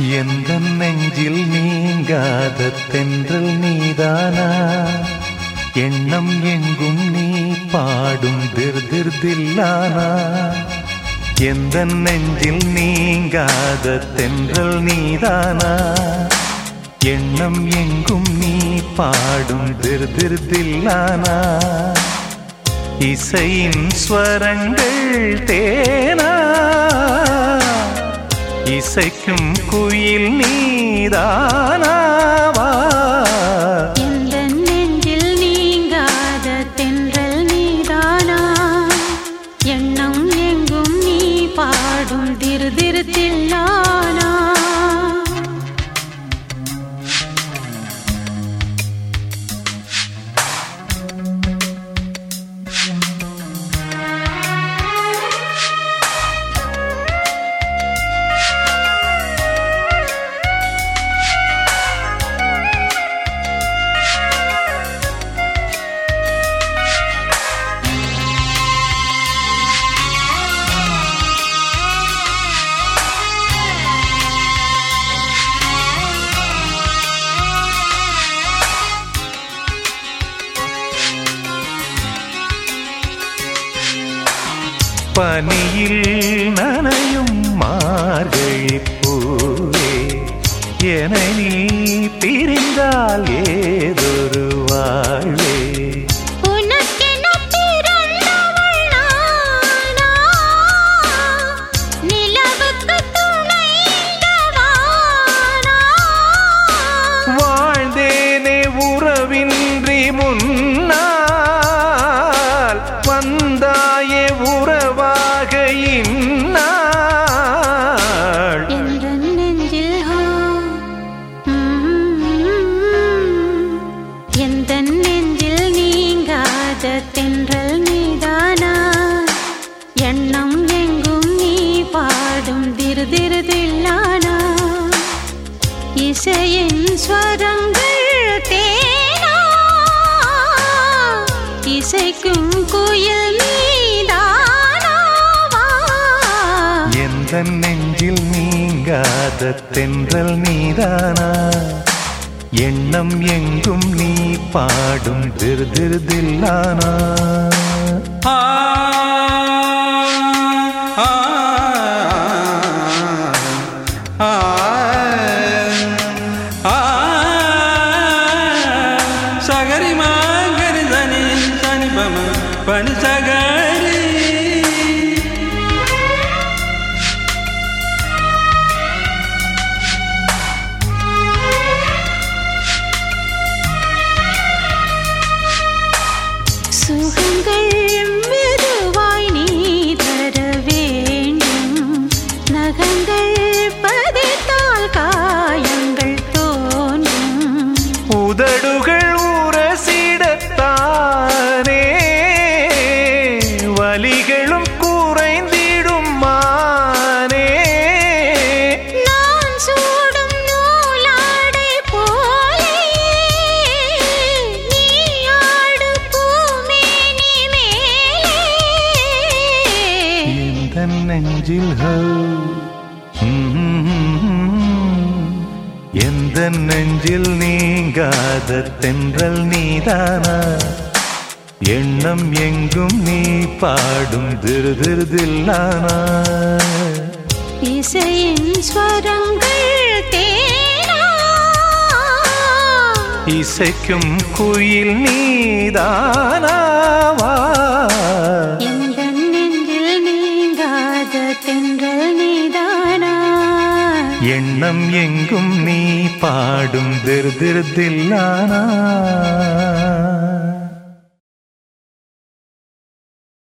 எந்த நெஞ்சில் நீங்காத தென்றல் நீதானா? எண்ணம் எங்கும் நீ பாடும் திருதிர்தில்லானா எந்த நெஞ்சில் நீங்காத தென்றல் நீதானா? எண்ணம் எங்கும் நீ பாடும் திருதிர்தில்லானா இசையின் ஸ்வரங்கள் தேனா? இசைக்கும் குயில் நீதானாவா? பனியில் நனையும் மார்கழி பூவே என நீ பிரிந்தால் ஏதொரு வாழ்வே? வாழ்ந்தேனே உறவின்றி முன்னால் பாடும் திரு திரு தில்லானா இசையின் ஸ்வரங்கள் தேனா இசைக்கும் குயில் எந்த நெஞ்சில் நீங்காத தென்றல் நீதானா? எண்ணம் எங்கும் நீ பாடும் திரு ஆ सागरी मागरि जनि सनि पनि सागरी எந்த நெஞ்சில் எந்த நெஞ்சில் நீங்காத தென்றல் நீதானா எண்ணம் எங்கும் நீ பாடும் திரு திரு தில்லானா இசையின் ஸ்வரங்கள் தேனா இசைக்கும் குயில் நீதானாவா எண்ணம் எங்கும் நீ பாடும் திரு திரு தில்லானா